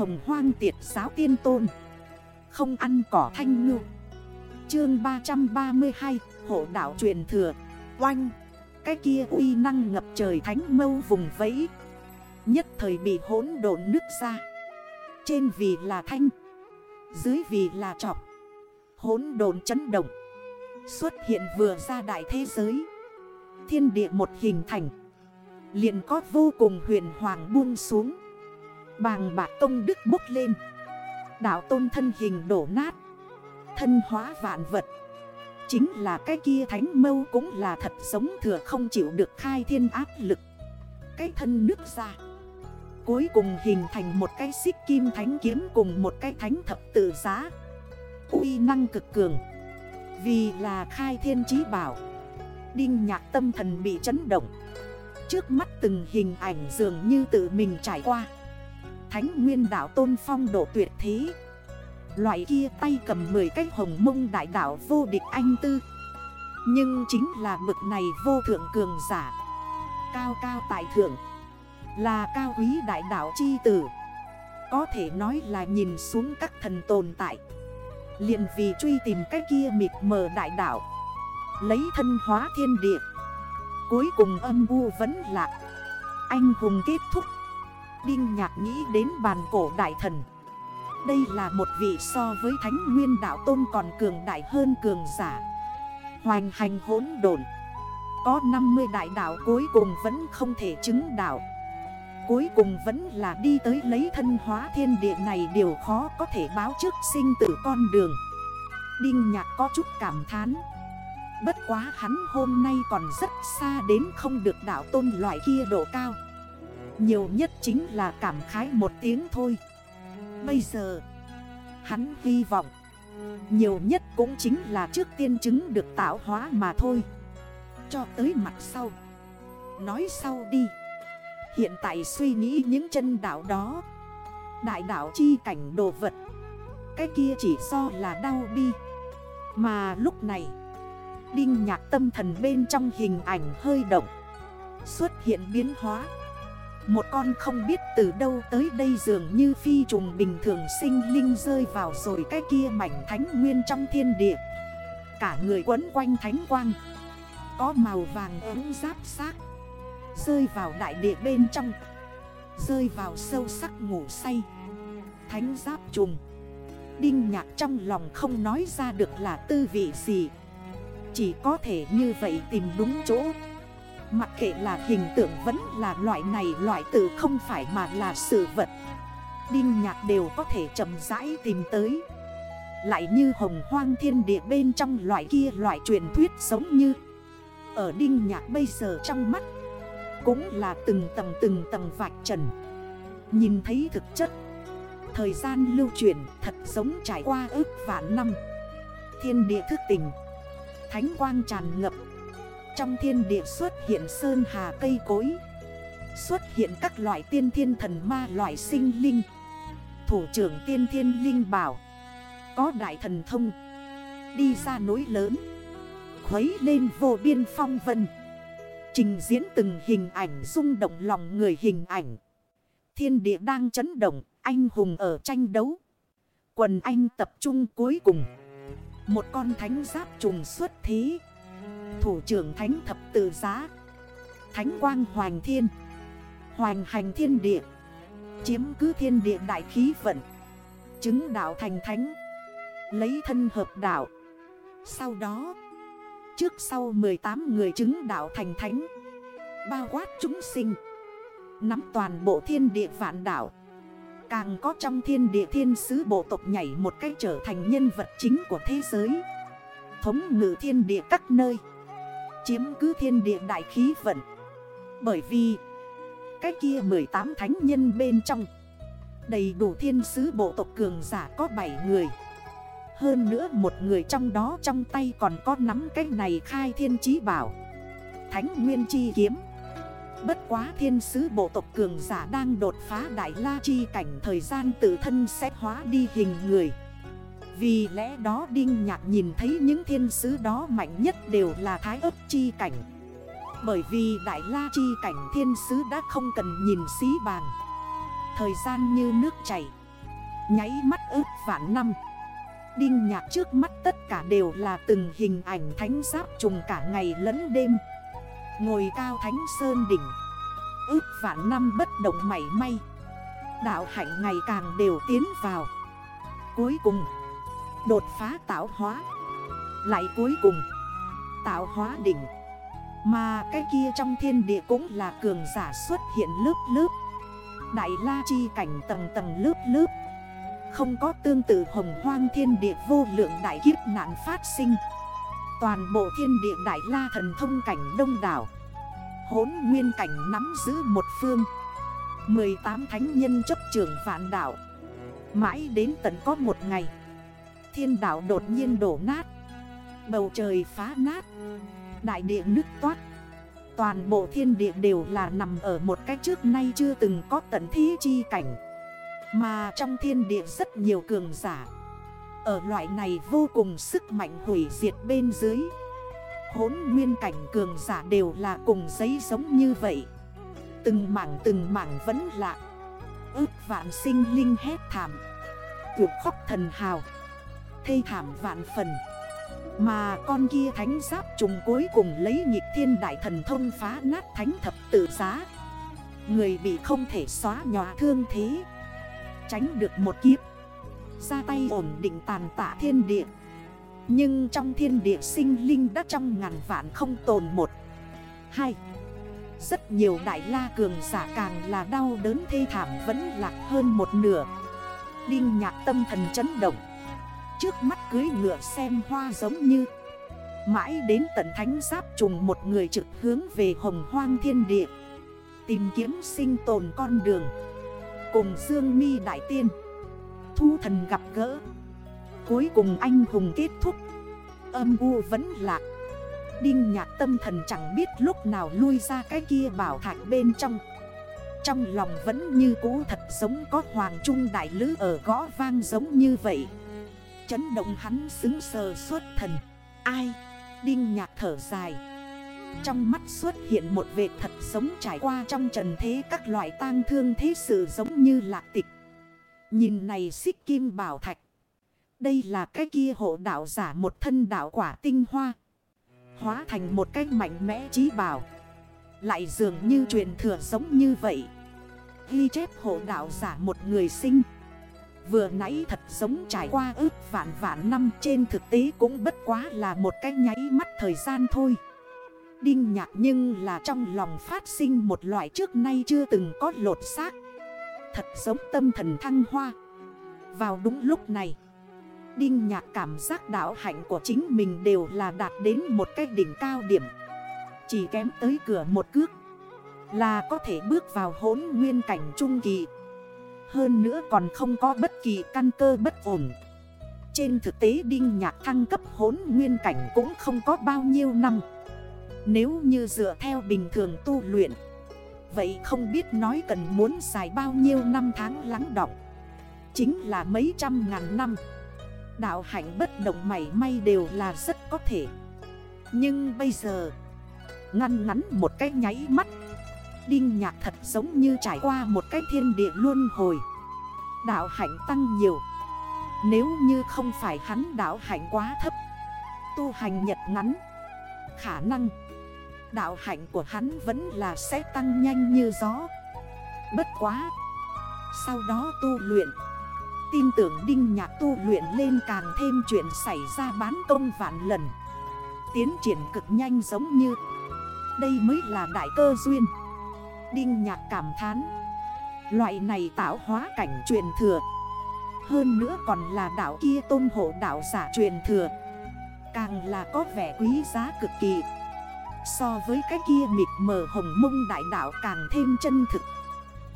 hồng hoang tiệt giáo tiên tôn. Không ăn cỏ thanh ngư. Chương 332 Hộ đảo truyền thừa. Oanh. Cái kia uy năng ngập trời thánh mâu vùng vẫy. Nhất thời bị hỗn độn nước ra. Trên vì là thanh, Dưới vì là trọc. Hỗn độn chấn động. Xuất hiện vừa ra đại thế giới. Thiên địa một hình thành. Liền có vô cùng huyền hoàng buông xuống. Bàng bạc công đức bốc lên. Đạo tôn thân hình đổ nát. Thân hóa vạn vật. Chính là cái kia thánh mâu cũng là thật sống thừa không chịu được khai thiên áp lực. Cái thân nước ra. Cuối cùng hình thành một cái xích kim thánh kiếm cùng một cái thánh thập tự giá. Uy năng cực cường. Vì là khai thiên chí bảo. Đinh nhạc tâm thần bị chấn động. Trước mắt từng hình ảnh dường như tự mình trải qua. Thánh nguyên đảo tôn phong độ tuyệt thế. Loại kia tay cầm 10 cái hồng mông đại đảo vô địch anh tư. Nhưng chính là mực này vô thượng cường giả. Cao cao tại thượng. Là cao quý đại đảo chi tử. Có thể nói là nhìn xuống các thần tồn tại. Liền vì truy tìm cái kia mịt mờ đại đảo Lấy thân hóa thiên địa. Cuối cùng âm u vẫn lạc. Anh hùng kết thúc. Đinh nhạc nghĩ đến bàn cổ đại thần. Đây là một vị so với thánh nguyên đạo tôn còn cường đại hơn cường giả. Hoành hành hỗn độn. Có 50 đại đạo cuối cùng vẫn không thể chứng đạo. Cuối cùng vẫn là đi tới lấy thân hóa thiên địa này Điều khó có thể báo trước sinh tử con đường. Đinh nhạc có chút cảm thán. Bất quá hắn hôm nay còn rất xa đến không được đạo tôn loại kia độ cao. Nhiều nhất chính là cảm khái một tiếng thôi. Bây giờ, Hắn hy vọng, Nhiều nhất cũng chính là trước tiên chứng được tạo hóa mà thôi. Cho tới mặt sau, Nói sau đi. Hiện tại suy nghĩ những chân đảo đó, Đại đảo chi cảnh đồ vật, Cái kia chỉ do là đau bi. Mà lúc này, Đinh nhạc tâm thần bên trong hình ảnh hơi động, Xuất hiện biến hóa. Một con không biết từ đâu tới đây dường như phi trùng bình thường sinh linh rơi vào rồi cái kia mảnh thánh nguyên trong thiên địa. Cả người quấn quanh thánh quang. Có màu vàng ấm giáp xác. Rơi vào đại địa bên trong. Rơi vào sâu sắc ngủ say. Thánh giáp trùng. Đinh nhạc trong lòng không nói ra được là tư vị gì. Chỉ có thể như vậy tìm đúng chỗ. Mặc kệ là hình tượng vẫn là loại này loại từ không phải mà là sự vật. Đinh nhạc đều có thể chậm rãi tìm tới. Lại như hồng hoang thiên địa bên trong loại kia loại truyền thuyết giống như. Ở đinh nhạc bây giờ trong mắt, Cũng là từng tầng từng tầng vạch trần. Nhìn thấy thực chất, Thời gian lưu truyền thật giống trải qua ước vạn năm. Thiên địa thức tình Thánh quang tràn ngập. Trong thiên địa xuất hiện sơn hà cây cối. Xuất hiện các loại tiên thiên thần ma loại sinh linh. Thủ trưởng tiên thiên linh bảo. Có đại thần thông. Đi ra núi lớn. Khuấy lên vô biên phong vân. Trình diễn từng hình ảnh rung động lòng người hình ảnh. Thiên địa đang chấn động, Anh hùng ở tranh đấu. Quần anh tập trung cuối cùng. Một con thánh giáp trùng xuất thí Thủ trưởng thánh thập tự giá. Thánh quang hoàng thiên. Hoàng hành thiên địa. Chiếm cứ thiên địa đại khí vận. Chứng đạo thành thánh. Lấy thân hợp đạo. Sau đó, Trước sau 18 người chứng đạo thành thánh. Bao quát chúng sinh. Nắm toàn bộ thiên địa vạn đảo Càng có trong thiên địa thiên sứ bộ tộc nhảy một cách trở thành nhân vật chính của thế giới. Thống ngự thiên địa các nơi. Chiếm cứ thiên địa đại khí vận. Bởi vì, Cái kia 18 thánh nhân bên trong, Đầy đủ thiên sứ bộ tộc cường giả có 7 người. Hơn nữa một người trong đó trong tay còn có nắm cái này khai thiên chí bảo. Thánh Nguyên Chi Kiếm. Bất quá thiên sứ bộ tộc cường giả đang đột phá đại la chi cảnh thời gian tự thân sẽ hóa đi hình người. Vì lẽ đó Đinh Nhạc nhìn thấy những thiên sứ đó mạnh nhất đều là thái ớt chi cảnh. Bởi vì đại la chi cảnh thiên sứ đã không cần nhìn xí bàn. Thời gian như nước chảy, Nháy mắt ước vạn năm. Đinh nhạc trước mắt tất cả đều là từng hình ảnh thánh giáp trùng cả ngày lẫn đêm. Ngồi cao thánh sơn đỉnh, Ước vạn năm bất động mảy may. Đạo hạnh ngày càng đều tiến vào. Cuối cùng Đột phá tạo hóa. Lại cuối cùng, Tạo hóa đỉnh. Mà cái kia trong thiên địa cũng là cường giả xuất hiện lớp lớp. Đại la chi cảnh tầng tầng lớp lớp. Không có tương tự hồng hoang thiên địa vô lượng đại kiếp nạn phát sinh. Toàn bộ thiên địa đại la thần thông cảnh đông đảo. Hốn nguyên cảnh nắm giữ một phương. 18 thánh nhân chấp trường vạn đảo Mãi đến tận có một ngày Thiên đảo đột nhiên đổ nát. Bầu trời phá nát. Đại địa nứt toát. Toàn bộ thiên địa đều là nằm ở một cách trước nay chưa từng có tận thí chi cảnh. Mà trong thiên địa rất nhiều cường giả. Ở loại này vô cùng sức mạnh hủy diệt bên dưới. Hốn nguyên cảnh cường giả đều là cùng giấy giống như vậy. Từng mảng từng mảng vẫn lạ Ước vạn sinh linh hét thảm. Tuyệt khóc thần hào. Thê thảm vạn phần. Mà con kia thánh giáp trùng cuối cùng lấy nhịp thiên đại thần thông phá nát thánh thập tự giá. Người bị không thể xóa nhòa thương thế. Tránh được một kiếp. Ra tay ổn định tàn tạ thiên địa. Nhưng trong thiên địa sinh linh đã trong ngàn vạn không tồn một. Hai, Rất nhiều đại la cường giả càng là đau đớn thê thảm vẫn lạc hơn một nửa. Đinh nhạc tâm thần chấn động. Trước mắt cưới ngựa xem hoa giống như. Mãi đến tận thánh giáp trùng một người trực hướng về hồng hoang thiên địa. Tìm kiếm sinh tồn con đường. Cùng Dương mi Đại Tiên. Thu thần gặp gỡ. Cuối cùng anh hùng kết thúc. Âm u vẫn lạc. Đinh nhạc tâm thần chẳng biết lúc nào lui ra cái kia bảo thạch bên trong. Trong lòng vẫn như cũ thật giống có hoàng trung đại lứ ở gõ vang giống như vậy. Chấn động hắn xứng sờ suốt thần. Ai? Đinh nhạc thở dài. Trong mắt xuất hiện một vệt thật sống trải qua trong trần thế các loại tang thương thế sự giống như lạc tịch. Nhìn này xích kim bảo thạch. Đây là cái kia hộ đạo giả một thân đạo quả tinh hoa. Hóa thành một cái mạnh mẽ trí bảo. Lại dường như truyền thừa giống như vậy. Ghi chép hộ đạo giả một người sinh. Vừa nãy thật giống trải qua ước vạn vạn năm trên thực tế cũng bất quá là một cái nháy mắt thời gian thôi. Đinh nhạc nhưng là trong lòng phát sinh một loại trước nay chưa từng có lột xác. Thật giống tâm thần thăng hoa. Vào đúng lúc này, Đinh nhạc cảm giác đảo hạnh của chính mình đều là đạt đến một cái đỉnh cao điểm. Chỉ kém tới cửa một cước là có thể bước vào hốn nguyên cảnh trung kỳ. Hơn nữa còn không có bất kỳ căn cơ bất ổn. Trên thực tế Đinh Nhạc thăng cấp hốn nguyên cảnh cũng không có bao nhiêu năm. Nếu như dựa theo bình thường tu luyện, Vậy không biết nói cần muốn dài bao nhiêu năm tháng lắng động Chính là mấy trăm ngàn năm. Đạo hạnh bất động mảy may đều là rất có thể. Nhưng bây giờ, Ngăn ngắn một cái nháy mắt Đinh nhạc thật giống như trải qua một cái thiên địa luân hồi. Đạo hạnh tăng nhiều. Nếu như không phải hắn đạo hạnh quá thấp, Tu hành nhật ngắn, Khả năng Đạo hạnh của hắn vẫn là sẽ tăng nhanh như gió. Bất quá, Sau đó tu luyện, Tin tưởng Đinh Nhạc tu luyện lên càng thêm chuyện xảy ra bán công vạn lần, Tiến triển cực nhanh giống như, Đây mới là đại cơ duyên. Đinh nhạc cảm thán. Loại này tạo hóa cảnh truyền thừa. Hơn nữa còn là đảo kia tôn hộ đảo giả truyền thừa. Càng là có vẻ quý giá cực kỳ. So với cái kia mịt mờ hồng mông đại đảo càng thêm chân thực.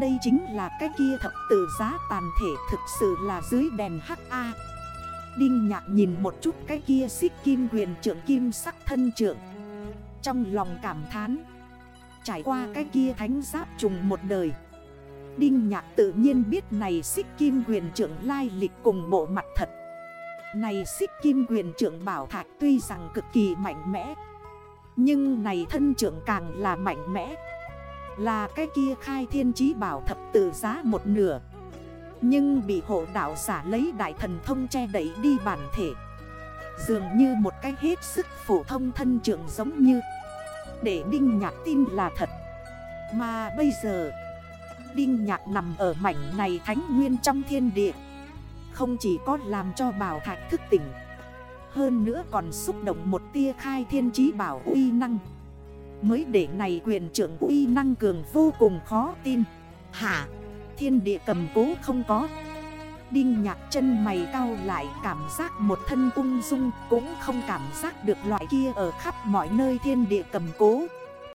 Đây chính là cái kia thập tự giá tàn thể thực sự là dưới đèn HA Đinh nhạc nhìn một chút cái kia xích kim quyền trưởng kim sắc thân trưởng. Trong lòng cảm thán Trải qua cái kia thánh giáp trùng một đời. Đinh nhạc tự nhiên biết này xích kim quyền trưởng lai lịch cùng bộ mặt thật. Này xích kim quyền trưởng bảo thạch tuy rằng cực kỳ mạnh mẽ, Nhưng này thân trưởng càng là mạnh mẽ. Là cái kia khai thiên chí bảo thập tự giá một nửa, Nhưng bị hộ đạo giả lấy đại thần thông che đẩy đi bản thể. Dường như một cái hết sức phổ thông thân trưởng giống như để Đinh Nhạc tin là thật. Mà bây giờ, Đinh Nhạc nằm ở mảnh này thánh nguyên trong thiên địa. Không chỉ có làm cho bảo thạch thức tỉnh, Hơn nữa còn xúc động một tia khai thiên trí bảo uy năng. Mới để này quyền trưởng uy năng cường vô cùng khó tin. Hả? Thiên địa cầm cố không có. Đinh nhạc chân mày cao lại, cảm giác một thân ung dung, Cũng không cảm giác được loại kia ở khắp mọi nơi thiên địa cầm cố.